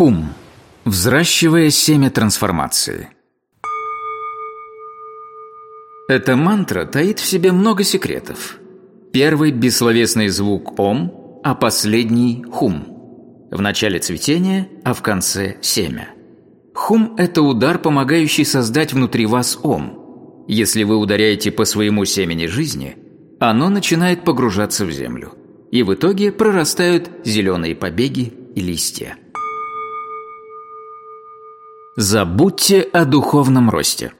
Хум. Взращивая семя трансформации. Эта мантра таит в себе много секретов. Первый – бессловесный звук «ом», а последний – «хум». В начале цветение, а в конце – семя. Хум – это удар, помогающий создать внутри вас «ом». Если вы ударяете по своему семени жизни, оно начинает погружаться в землю. И в итоге прорастают зеленые побеги и листья. Забудьте о духовном росте.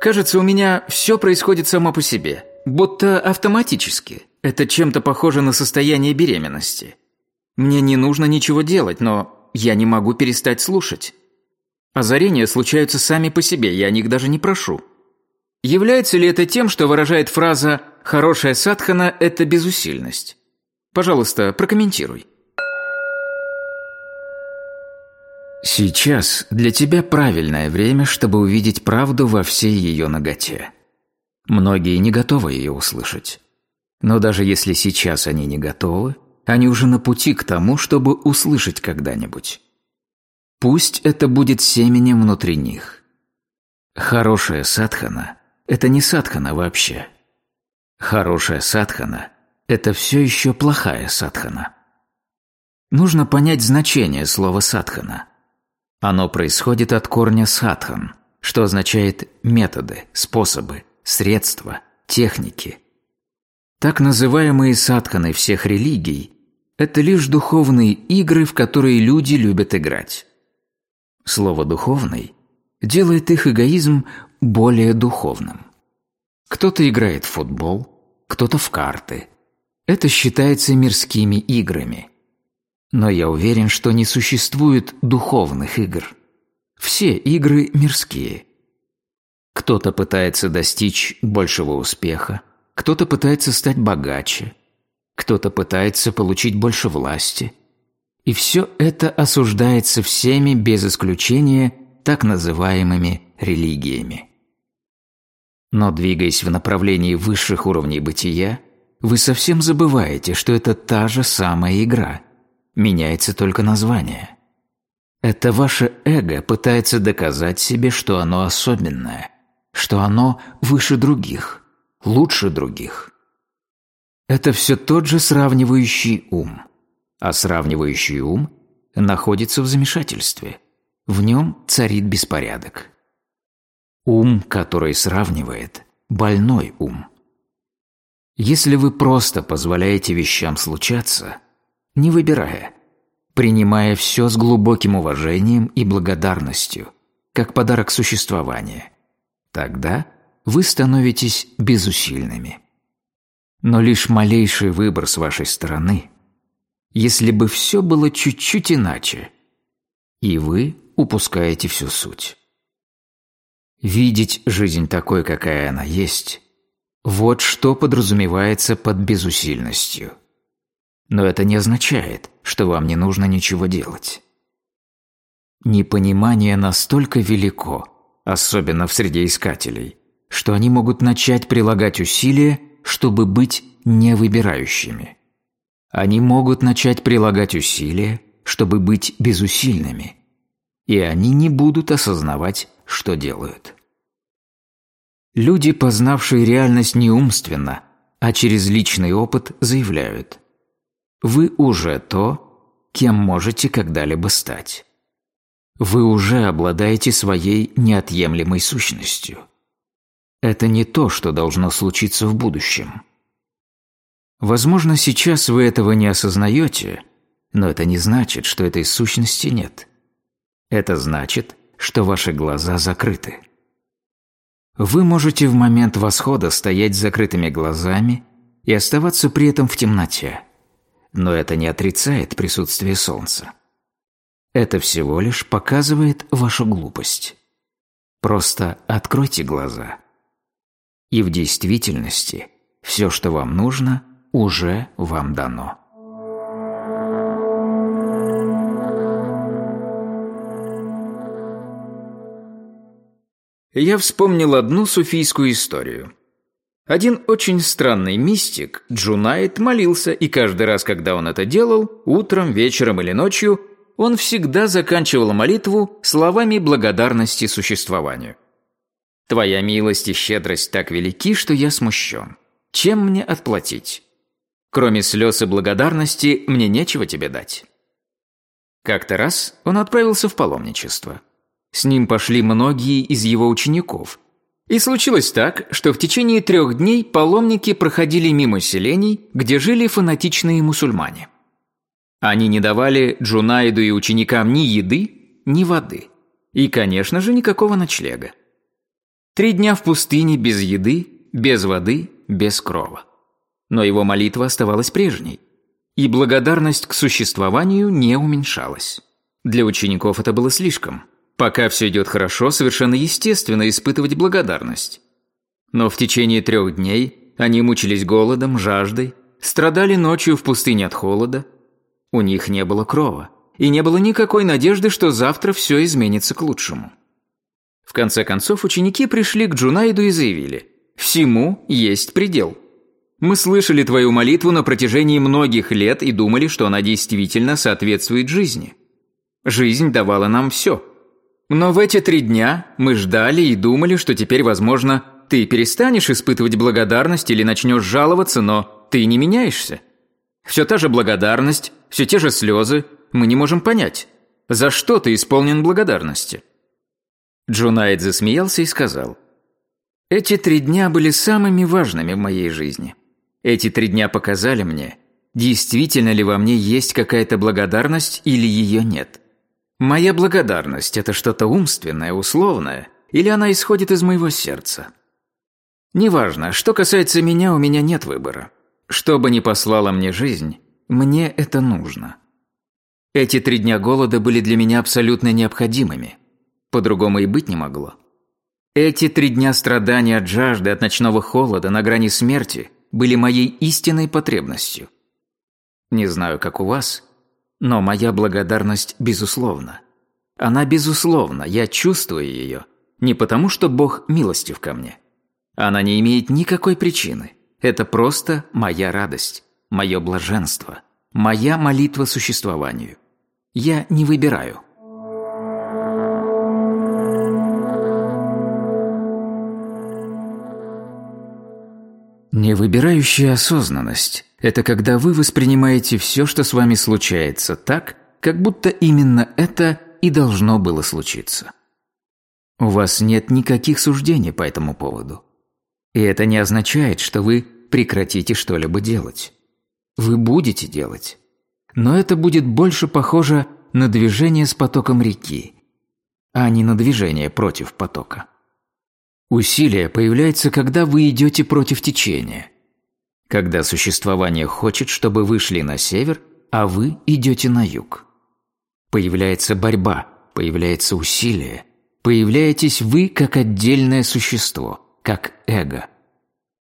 Кажется, у меня все происходит само по себе, будто автоматически. Это чем-то похоже на состояние беременности. Мне не нужно ничего делать, но я не могу перестать слушать. Озарения случаются сами по себе, я о них даже не прошу. Является ли это тем, что выражает фраза «хорошая садхана – это безусильность»? Пожалуйста, прокомментируй. Сейчас для тебя правильное время, чтобы увидеть правду во всей ее ноготе. Многие не готовы ее услышать. Но даже если сейчас они не готовы, они уже на пути к тому, чтобы услышать когда-нибудь. Пусть это будет семенем внутри них. Хорошая садхана – это не садхана вообще. Хорошая садхана – это все еще плохая садхана. Нужно понять значение слова садхана – оно происходит от корня садхан, что означает методы, способы, средства, техники. Так называемые садханы всех религий – это лишь духовные игры, в которые люди любят играть. Слово «духовный» делает их эгоизм более духовным. Кто-то играет в футбол, кто-то в карты. Это считается мирскими играми – но я уверен, что не существует духовных игр. Все игры мирские. Кто-то пытается достичь большего успеха, кто-то пытается стать богаче, кто-то пытается получить больше власти. И все это осуждается всеми без исключения так называемыми религиями. Но двигаясь в направлении высших уровней бытия, вы совсем забываете, что это та же самая игра – Меняется только название. Это ваше эго пытается доказать себе, что оно особенное, что оно выше других, лучше других. Это все тот же сравнивающий ум. А сравнивающий ум находится в замешательстве. В нем царит беспорядок. Ум, который сравнивает, больной ум. Если вы просто позволяете вещам случаться – не выбирая, принимая все с глубоким уважением и благодарностью, как подарок существования. Тогда вы становитесь безусильными. Но лишь малейший выбор с вашей стороны, если бы все было чуть-чуть иначе, и вы упускаете всю суть. Видеть жизнь такой, какая она есть – вот что подразумевается под безусильностью – но это не означает, что вам не нужно ничего делать. Непонимание настолько велико, особенно в среде искателей, что они могут начать прилагать усилия, чтобы быть невыбирающими. Они могут начать прилагать усилия, чтобы быть безусильными, и они не будут осознавать, что делают. Люди, познавшие реальность не умственно, а через личный опыт, заявляют вы уже то, кем можете когда-либо стать. Вы уже обладаете своей неотъемлемой сущностью. Это не то, что должно случиться в будущем. Возможно, сейчас вы этого не осознаете, но это не значит, что этой сущности нет. Это значит, что ваши глаза закрыты. Вы можете в момент восхода стоять с закрытыми глазами и оставаться при этом в темноте но это не отрицает присутствие Солнца. Это всего лишь показывает вашу глупость. Просто откройте глаза. И в действительности все, что вам нужно, уже вам дано. Я вспомнил одну суфийскую историю. Один очень странный мистик, Джунайт, молился, и каждый раз, когда он это делал, утром, вечером или ночью, он всегда заканчивал молитву словами благодарности существованию. «Твоя милость и щедрость так велики, что я смущен. Чем мне отплатить? Кроме слез и благодарности, мне нечего тебе дать». Как-то раз он отправился в паломничество. С ним пошли многие из его учеников. И случилось так, что в течение трех дней паломники проходили мимо селений, где жили фанатичные мусульмане. Они не давали Джунайду и ученикам ни еды, ни воды. И, конечно же, никакого ночлега. Три дня в пустыне без еды, без воды, без крова. Но его молитва оставалась прежней – и благодарность к существованию не уменьшалась. Для учеников это было слишком. Пока все идет хорошо, совершенно естественно испытывать благодарность. Но в течение трех дней они мучились голодом, жаждой, страдали ночью в пустыне от холода. У них не было крова, и не было никакой надежды, что завтра все изменится к лучшему. В конце концов, ученики пришли к Джунайду и заявили «Всему есть предел». Мы слышали твою молитву на протяжении многих лет и думали, что она действительно соответствует жизни. Жизнь давала нам все. Но в эти три дня мы ждали и думали, что теперь, возможно, ты перестанешь испытывать благодарность или начнешь жаловаться, но ты не меняешься. Все та же благодарность, все те же слезы, мы не можем понять, за что ты исполнен благодарности. Джунайд засмеялся и сказал, «Эти три дня были самыми важными в моей жизни. Эти три дня показали мне, действительно ли во мне есть какая-то благодарность или ее нет. Моя благодарность – это что-то умственное, условное, или она исходит из моего сердца. Неважно, что касается меня, у меня нет выбора. Что бы ни послала мне жизнь, мне это нужно. Эти три дня голода были для меня абсолютно необходимыми. По-другому и быть не могло. Эти три дня страдания от жажды, от ночного холода, на грани смерти – были моей истинной потребностью. Не знаю, как у вас, но моя благодарность безусловна. Она безусловна, я чувствую ее, не потому что Бог милостив ко мне. Она не имеет никакой причины. Это просто моя радость, мое блаженство, моя молитва существованию. Я не выбираю. Невыбирающая осознанность – это когда вы воспринимаете все, что с вами случается, так, как будто именно это и должно было случиться. У вас нет никаких суждений по этому поводу. И это не означает, что вы прекратите что-либо делать. Вы будете делать. Но это будет больше похоже на движение с потоком реки, а не на движение против потока. Усилие появляется, когда вы идете против течения. Когда существование хочет, чтобы вы шли на север, а вы идете на юг. Появляется борьба, появляется усилие. Появляетесь вы как отдельное существо, как эго.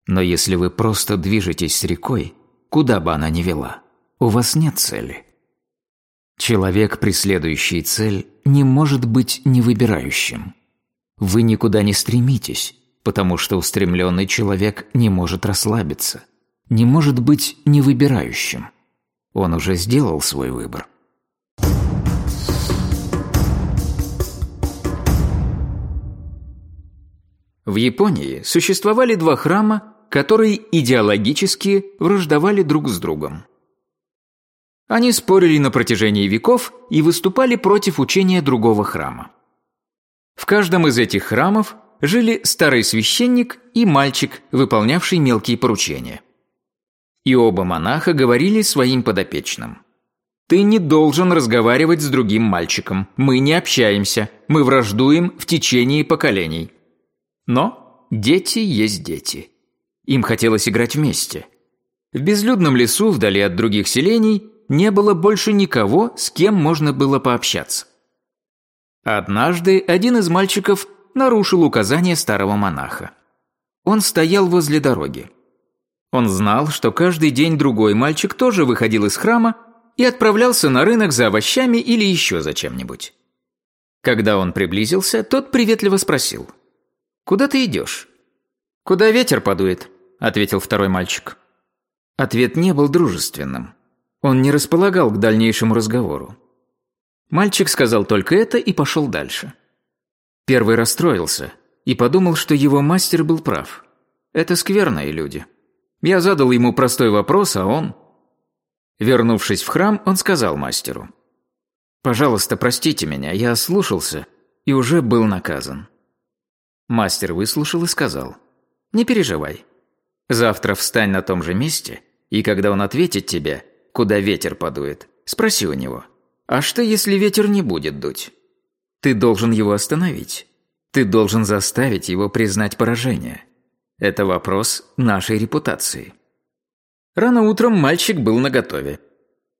Но если вы просто движетесь с рекой, куда бы она ни вела, у вас нет цели. Человек, преследующий цель, не может быть невыбирающим. Вы никуда не стремитесь, потому что устремленный человек не может расслабиться, не может быть невыбирающим. Он уже сделал свой выбор. В Японии существовали два храма, которые идеологически враждовали друг с другом. Они спорили на протяжении веков и выступали против учения другого храма. В каждом из этих храмов жили старый священник и мальчик, выполнявший мелкие поручения. И оба монаха говорили своим подопечным. «Ты не должен разговаривать с другим мальчиком. Мы не общаемся. Мы враждуем в течение поколений». Но дети есть дети. Им хотелось играть вместе. В безлюдном лесу, вдали от других селений, не было больше никого, с кем можно было пообщаться. Однажды один из мальчиков нарушил указание старого монаха. Он стоял возле дороги. Он знал, что каждый день другой мальчик тоже выходил из храма и отправлялся на рынок за овощами или еще за чем-нибудь. Когда он приблизился, тот приветливо спросил. «Куда ты идешь?» «Куда ветер подует», – ответил второй мальчик. Ответ не был дружественным. Он не располагал к дальнейшему разговору. Мальчик сказал только это и пошел дальше. Первый расстроился и подумал, что его мастер был прав. Это скверные люди. Я задал ему простой вопрос, а он... Вернувшись в храм, он сказал мастеру. «Пожалуйста, простите меня, я ослушался и уже был наказан». Мастер выслушал и сказал. «Не переживай. Завтра встань на том же месте, и когда он ответит тебе, куда ветер подует, спроси у него, а что, если ветер не будет дуть? Ты должен его остановить. Ты должен заставить его признать поражение. Это вопрос нашей репутации. Рано утром мальчик был наготове.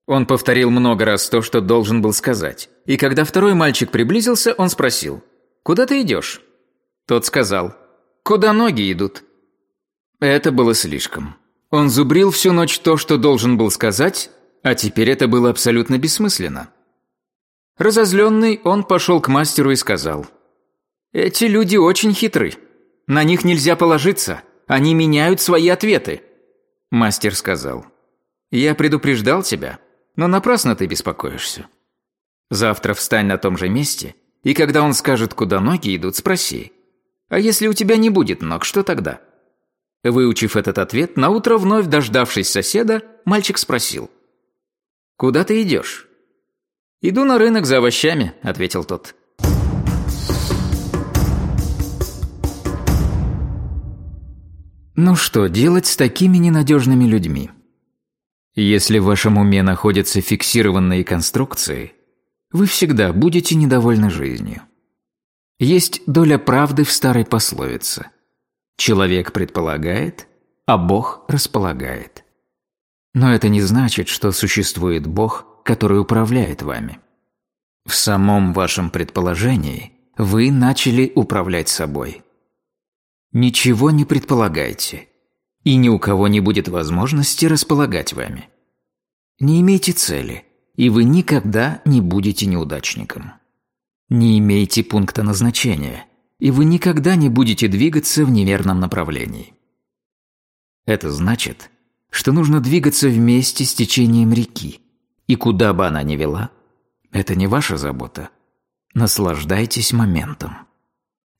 Он повторил много раз то, что должен был сказать. И когда второй мальчик приблизился, он спросил, «Куда ты идешь?» Тот сказал, «Куда ноги идут?» Это было слишком. Он зубрил всю ночь то, что должен был сказать, а теперь это было абсолютно бессмысленно. Разозленный, он пошел к мастеру и сказал, «Эти люди очень хитры. На них нельзя положиться. Они меняют свои ответы». Мастер сказал, «Я предупреждал тебя, но напрасно ты беспокоишься. Завтра встань на том же месте, и когда он скажет, куда ноги идут, спроси, а если у тебя не будет ног, что тогда?» Выучив этот ответ, наутро вновь дождавшись соседа, мальчик спросил, «Куда ты идешь?» «Иду на рынок за овощами», — ответил тот. Ну что делать с такими ненадежными людьми? Если в вашем уме находятся фиксированные конструкции, вы всегда будете недовольны жизнью. Есть доля правды в старой пословице. Человек предполагает, а Бог располагает. Но это не значит, что существует Бог, который управляет вами. В самом вашем предположении вы начали управлять собой. Ничего не предполагайте, и ни у кого не будет возможности располагать вами. Не имейте цели, и вы никогда не будете неудачником. Не имейте пункта назначения, и вы никогда не будете двигаться в неверном направлении. Это значит, что нужно двигаться вместе с течением реки, и куда бы она ни вела, это не ваша забота. Наслаждайтесь моментом.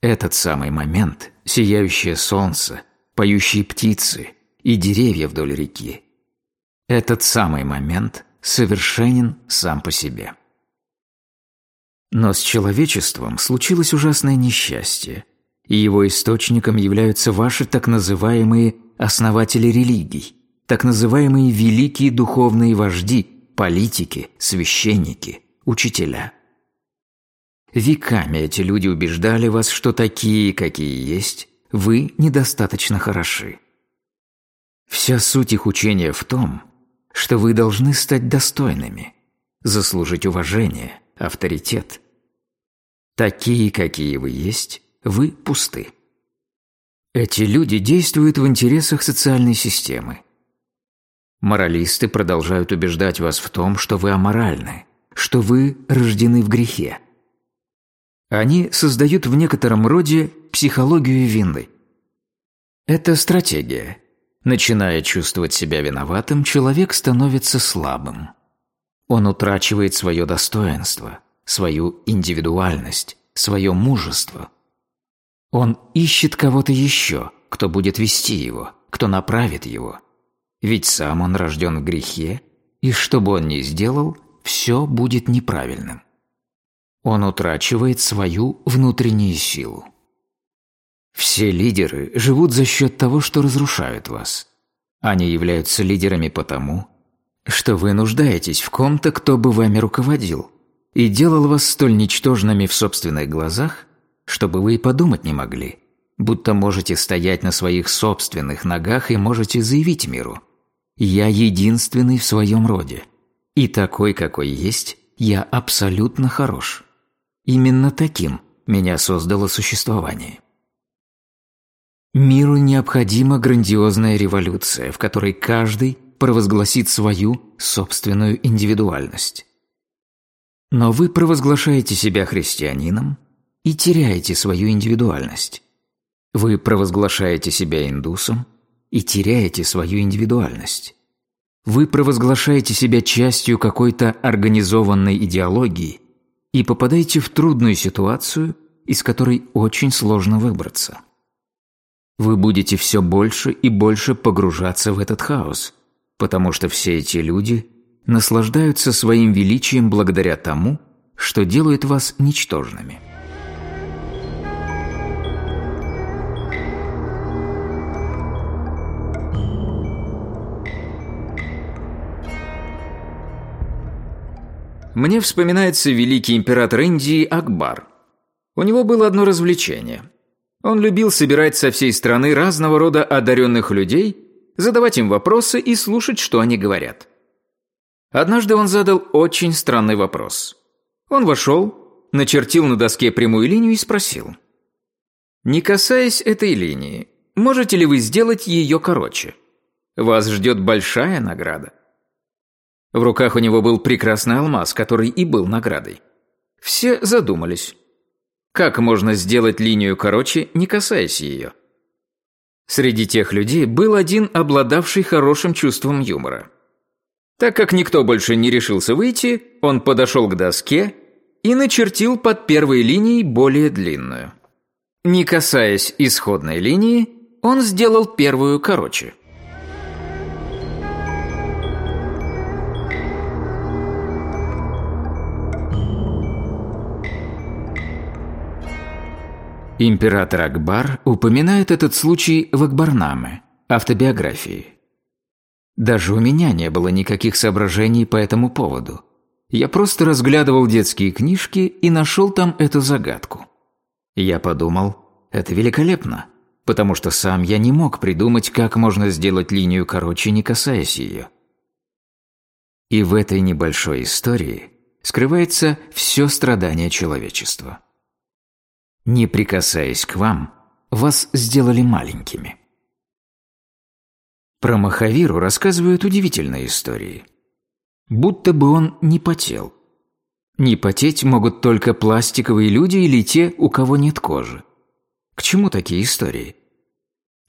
Этот самый момент, сияющее солнце, поющие птицы и деревья вдоль реки. Этот самый момент совершенен сам по себе. Но с человечеством случилось ужасное несчастье, и его источником являются ваши так называемые основатели религий, так называемые великие духовные вожди, политики, священники, учителя. Веками эти люди убеждали вас, что такие, какие есть, вы недостаточно хороши. Вся суть их учения в том, что вы должны стать достойными, заслужить уважение, авторитет. Такие, какие вы есть, вы пусты. Эти люди действуют в интересах социальной системы. Моралисты продолжают убеждать вас в том, что вы аморальны, что вы рождены в грехе. Они создают в некотором роде психологию вины. Это стратегия. Начиная чувствовать себя виноватым, человек становится слабым. Он утрачивает свое достоинство, свою индивидуальность, свое мужество. Он ищет кого-то еще, кто будет вести его, кто направит его. Ведь сам он рожден в грехе, и что бы он ни сделал, все будет неправильным. Он утрачивает свою внутреннюю силу. Все лидеры живут за счет того, что разрушают вас. Они являются лидерами потому, что вы нуждаетесь в ком-то, кто бы вами руководил, и делал вас столь ничтожными в собственных глазах, чтобы вы и подумать не могли, будто можете стоять на своих собственных ногах и можете заявить миру «Я единственный в своем роде, и такой, какой есть, я абсолютно хорош. Именно таким меня создало существование». Миру необходима грандиозная революция, в которой каждый провозгласит свою собственную индивидуальность. Но вы провозглашаете себя христианином и теряете свою индивидуальность. Вы провозглашаете себя индусом и теряете свою индивидуальность. Вы провозглашаете себя частью какой-то организованной идеологии и попадаете в трудную ситуацию, из которой очень сложно выбраться. Вы будете все больше и больше погружаться в этот хаос, потому что все эти люди наслаждаются своим величием благодаря тому, что делает вас ничтожными. Мне вспоминается великий император Индии Акбар. У него было одно развлечение. Он любил собирать со всей страны разного рода одаренных людей, задавать им вопросы и слушать, что они говорят. Однажды он задал очень странный вопрос. Он вошел, начертил на доске прямую линию и спросил. «Не касаясь этой линии, можете ли вы сделать ее короче? Вас ждет большая награда». В руках у него был прекрасный алмаз, который и был наградой. Все задумались. Как можно сделать линию короче, не касаясь ее? Среди тех людей был один, обладавший хорошим чувством юмора. Так как никто больше не решился выйти, он подошел к доске и начертил под первой линией более длинную. Не касаясь исходной линии, он сделал первую короче – Император Акбар упоминает этот случай в Акбарнаме, автобиографии. Даже у меня не было никаких соображений по этому поводу. Я просто разглядывал детские книжки и нашел там эту загадку. Я подумал, это великолепно, потому что сам я не мог придумать, как можно сделать линию короче, не касаясь ее. И в этой небольшой истории скрывается все страдание человечества. Не прикасаясь к вам, вас сделали маленькими. Про Махавиру рассказывают удивительные истории. Будто бы он не потел. Не потеть могут только пластиковые люди или те, у кого нет кожи. К чему такие истории?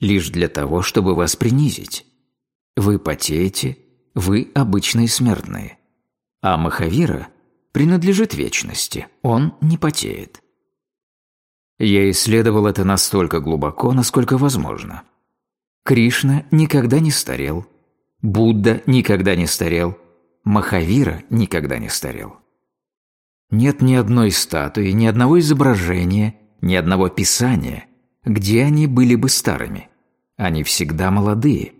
Лишь для того, чтобы вас принизить. Вы потеете, вы обычные смертные. А Махавира принадлежит вечности, он не потеет. Я исследовал это настолько глубоко, насколько возможно. Кришна никогда не старел. Будда никогда не старел. Махавира никогда не старел. Нет ни одной статуи, ни одного изображения, ни одного писания, где они были бы старыми. Они всегда молодые.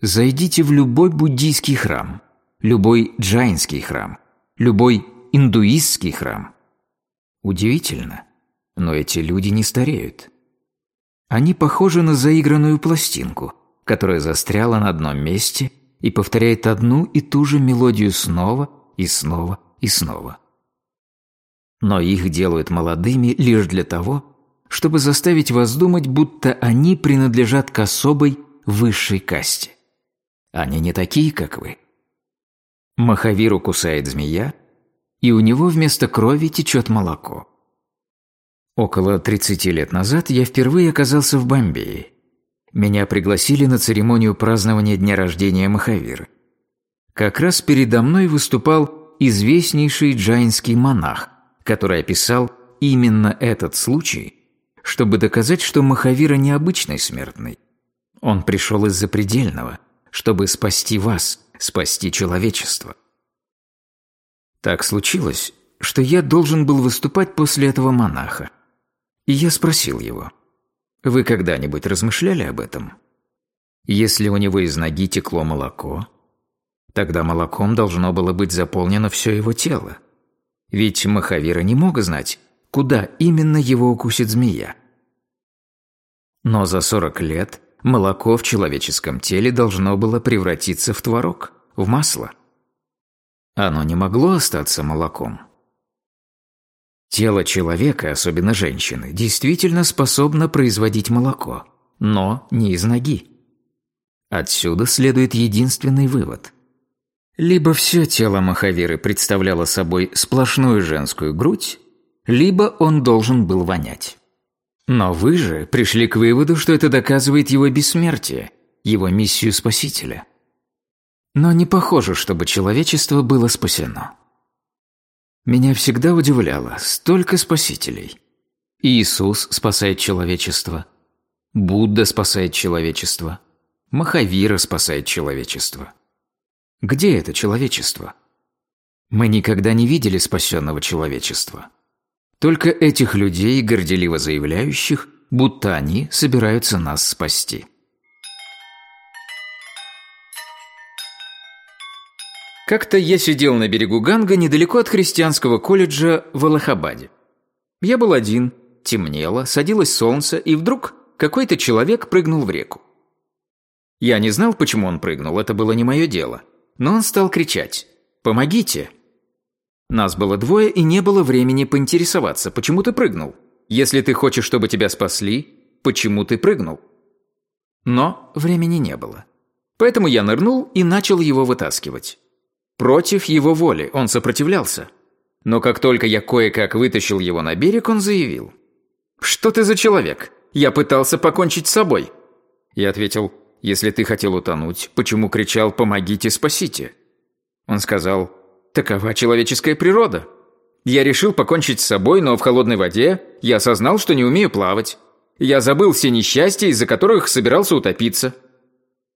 Зайдите в любой буддийский храм, любой джайнский храм, любой индуистский храм. Удивительно – но эти люди не стареют. Они похожи на заигранную пластинку, которая застряла на одном месте и повторяет одну и ту же мелодию снова и снова и снова. Но их делают молодыми лишь для того, чтобы заставить вас думать, будто они принадлежат к особой высшей касте. Они не такие, как вы. Махавиру кусает змея, и у него вместо крови течет молоко. Около 30 лет назад я впервые оказался в Бомбее. Меня пригласили на церемонию празднования дня рождения Махавиры. Как раз передо мной выступал известнейший джайнский монах, который описал именно этот случай, чтобы доказать, что Махавира необычный смертный. Он пришел из запредельного, чтобы спасти вас, спасти человечество. Так случилось, что я должен был выступать после этого монаха. И я спросил его, «Вы когда-нибудь размышляли об этом? Если у него из ноги текло молоко, тогда молоком должно было быть заполнено все его тело. Ведь Махавира не мог знать, куда именно его укусит змея. Но за 40 лет молоко в человеческом теле должно было превратиться в творог, в масло. Оно не могло остаться молоком. Тело человека, особенно женщины, действительно способно производить молоко, но не из ноги. Отсюда следует единственный вывод. Либо все тело Махавиры представляло собой сплошную женскую грудь, либо он должен был вонять. Но вы же пришли к выводу, что это доказывает его бессмертие, его миссию спасителя. Но не похоже, чтобы человечество было спасено. Меня всегда удивляло столько спасителей. Иисус спасает человечество, Будда спасает человечество, Махавира спасает человечество. Где это человечество? Мы никогда не видели спасенного человечества. Только этих людей, горделиво заявляющих, будто они собираются нас спасти. Как-то я сидел на берегу Ганга недалеко от христианского колледжа в Аллахабаде. Я был один, темнело, садилось солнце, и вдруг какой-то человек прыгнул в реку. Я не знал, почему он прыгнул, это было не мое дело. Но он стал кричать «Помогите!». Нас было двое, и не было времени поинтересоваться, почему ты прыгнул. Если ты хочешь, чтобы тебя спасли, почему ты прыгнул? Но времени не было. Поэтому я нырнул и начал его вытаскивать. Против его воли он сопротивлялся. Но как только я кое-как вытащил его на берег, он заявил. «Что ты за человек? Я пытался покончить с собой». Я ответил, «Если ты хотел утонуть, почему кричал «помогите, спасите»?» Он сказал, «Такова человеческая природа. Я решил покончить с собой, но в холодной воде я осознал, что не умею плавать. Я забыл все несчастья, из-за которых собирался утопиться».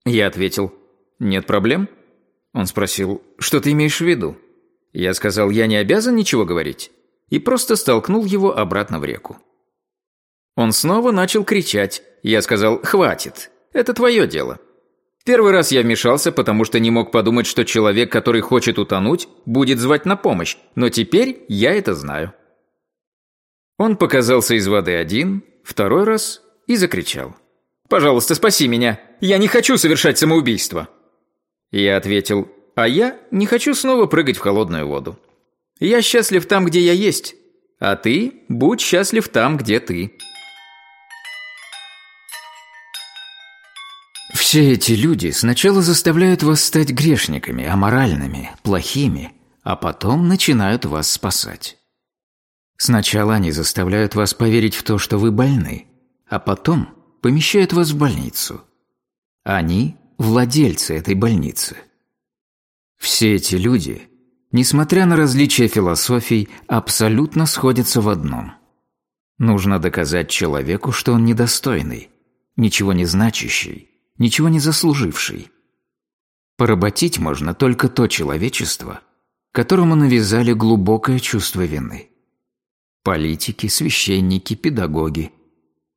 Я ответил, «Нет проблем. Он спросил, что ты имеешь в виду? Я сказал, я не обязан ничего говорить. И просто столкнул его обратно в реку. Он снова начал кричать. Я сказал, хватит, это твое дело. Первый раз я вмешался, потому что не мог подумать, что человек, который хочет утонуть, будет звать на помощь, но теперь я это знаю. Он показался из воды один, второй раз и закричал. «Пожалуйста, спаси меня! Я не хочу совершать самоубийство!» Я ответил, а я не хочу снова прыгать в холодную воду. Я счастлив там, где я есть, а ты будь счастлив там, где ты. Все эти люди сначала заставляют вас стать грешниками, аморальными, плохими, а потом начинают вас спасать. Сначала они заставляют вас поверить в то, что вы больны, а потом помещают вас в больницу. Они владельцы этой больницы. Все эти люди, несмотря на различия философий, абсолютно сходятся в одном. Нужно доказать человеку, что он недостойный, ничего не значащий, ничего не заслуживший. Поработить можно только то человечество, которому навязали глубокое чувство вины. Политики, священники, педагоги.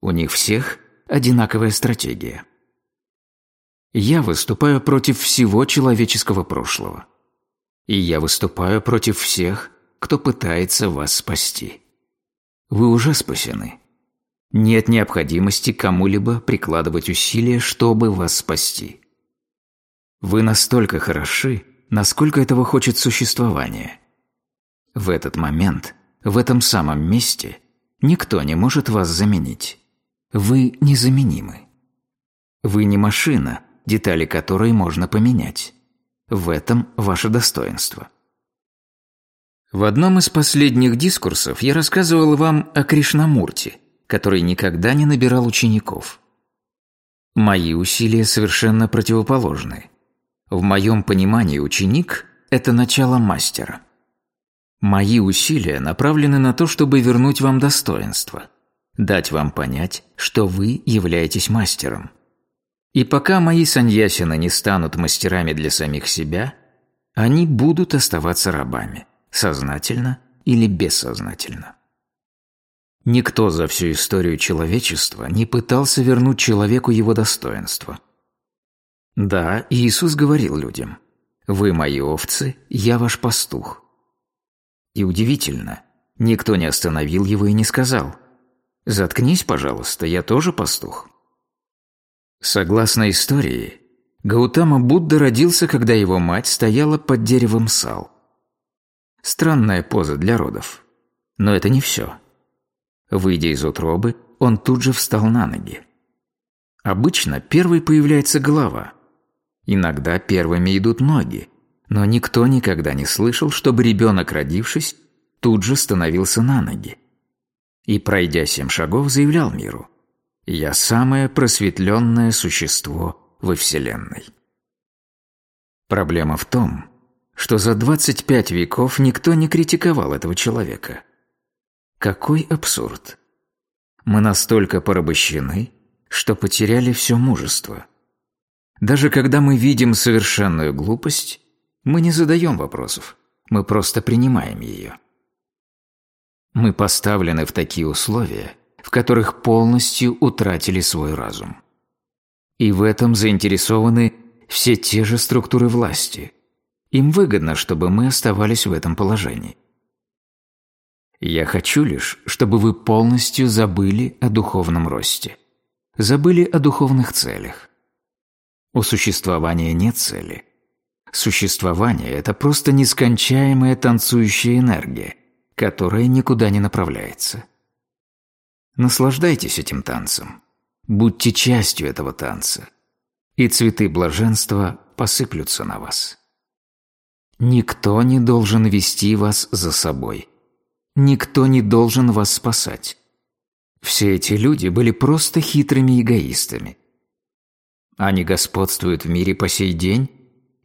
У них всех одинаковая стратегия. Я выступаю против всего человеческого прошлого. И я выступаю против всех, кто пытается вас спасти. Вы уже спасены. Нет необходимости кому-либо прикладывать усилия, чтобы вас спасти. Вы настолько хороши, насколько этого хочет существование. В этот момент, в этом самом месте, никто не может вас заменить. Вы незаменимы. Вы не машина, детали которой можно поменять. В этом ваше достоинство. В одном из последних дискурсов я рассказывал вам о Кришнамурти, который никогда не набирал учеников. Мои усилия совершенно противоположны. В моем понимании ученик – это начало мастера. Мои усилия направлены на то, чтобы вернуть вам достоинство, дать вам понять, что вы являетесь мастером – и пока мои саньясины не станут мастерами для самих себя, они будут оставаться рабами, сознательно или бессознательно. Никто за всю историю человечества не пытался вернуть человеку его достоинство. Да, Иисус говорил людям, «Вы мои овцы, я ваш пастух». И удивительно, никто не остановил его и не сказал, «Заткнись, пожалуйста, я тоже пастух». Согласно истории, Гаутама Будда родился, когда его мать стояла под деревом сал. Странная поза для родов. Но это не все. Выйдя из утробы, он тут же встал на ноги. Обычно первой появляется голова. Иногда первыми идут ноги, но никто никогда не слышал, чтобы ребенок, родившись, тут же становился на ноги. и, пройдя семь шагов, заявлял миру «Я самое просветленное существо во Вселенной». Проблема в том, что за 25 веков никто не критиковал этого человека. Какой абсурд! Мы настолько порабощены, что потеряли все мужество. Даже когда мы видим совершенную глупость, мы не задаем вопросов, мы просто принимаем ее. Мы поставлены в такие условия, в которых полностью утратили свой разум. И в этом заинтересованы все те же структуры власти. Им выгодно, чтобы мы оставались в этом положении. Я хочу лишь, чтобы вы полностью забыли о духовном росте. Забыли о духовных целях. У существования нет цели. Существование – это просто нескончаемая танцующая энергия, которая никуда не направляется. Наслаждайтесь этим танцем. Будьте частью этого танца. И цветы блаженства посыплются на вас. Никто не должен вести вас за собой. Никто не должен вас спасать. Все эти люди были просто хитрыми эгоистами. Они господствуют в мире по сей день,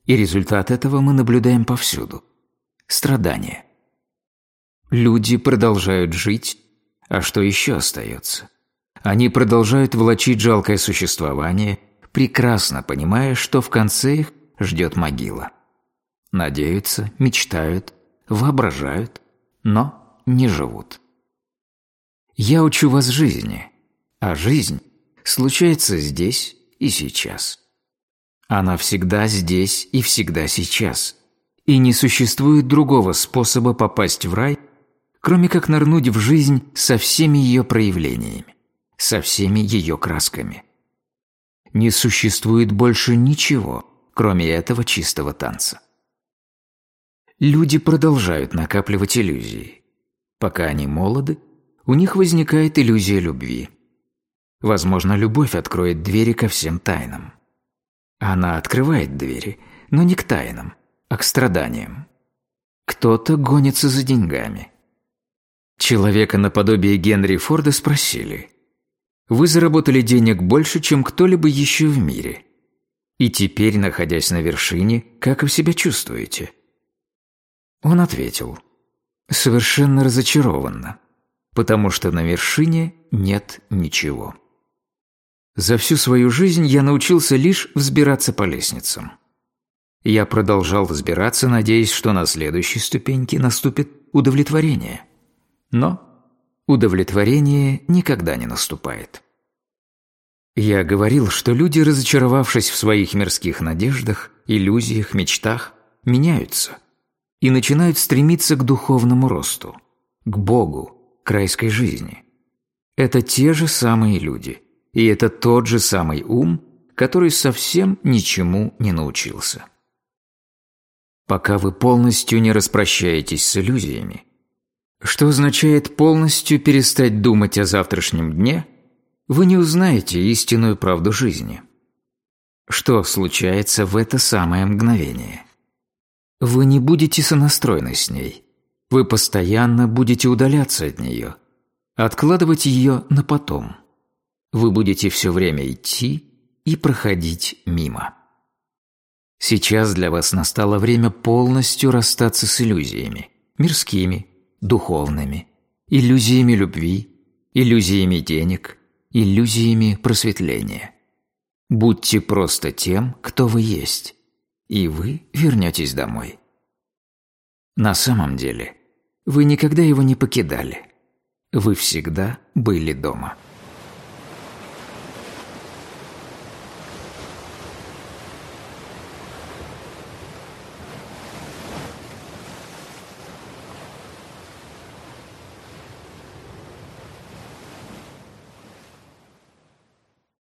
и результат этого мы наблюдаем повсюду. Страдания. Люди продолжают жить, а что еще остается? Они продолжают влачить жалкое существование, прекрасно понимая, что в конце их ждет могила. Надеются, мечтают, воображают, но не живут. Я учу вас жизни, а жизнь случается здесь и сейчас. Она всегда здесь и всегда сейчас. И не существует другого способа попасть в рай – кроме как нырнуть в жизнь со всеми ее проявлениями, со всеми ее красками. Не существует больше ничего, кроме этого чистого танца. Люди продолжают накапливать иллюзии. Пока они молоды, у них возникает иллюзия любви. Возможно, любовь откроет двери ко всем тайнам. Она открывает двери, но не к тайнам, а к страданиям. Кто-то гонится за деньгами, Человека наподобие Генри Форда спросили, «Вы заработали денег больше, чем кто-либо еще в мире. И теперь, находясь на вершине, как вы себя чувствуете?» Он ответил, «Совершенно разочарованно, потому что на вершине нет ничего». За всю свою жизнь я научился лишь взбираться по лестницам. Я продолжал взбираться, надеясь, что на следующей ступеньке наступит удовлетворение – но удовлетворение никогда не наступает. Я говорил, что люди, разочаровавшись в своих мирских надеждах, иллюзиях, мечтах, меняются и начинают стремиться к духовному росту, к Богу, к райской жизни. Это те же самые люди, и это тот же самый ум, который совсем ничему не научился. Пока вы полностью не распрощаетесь с иллюзиями, что означает полностью перестать думать о завтрашнем дне, вы не узнаете истинную правду жизни. Что случается в это самое мгновение? Вы не будете сонастроены с ней. Вы постоянно будете удаляться от нее, откладывать ее на потом. Вы будете все время идти и проходить мимо. Сейчас для вас настало время полностью расстаться с иллюзиями, мирскими, духовными, иллюзиями любви, иллюзиями денег, иллюзиями просветления. Будьте просто тем, кто вы есть, и вы вернетесь домой. На самом деле, вы никогда его не покидали. Вы всегда были дома.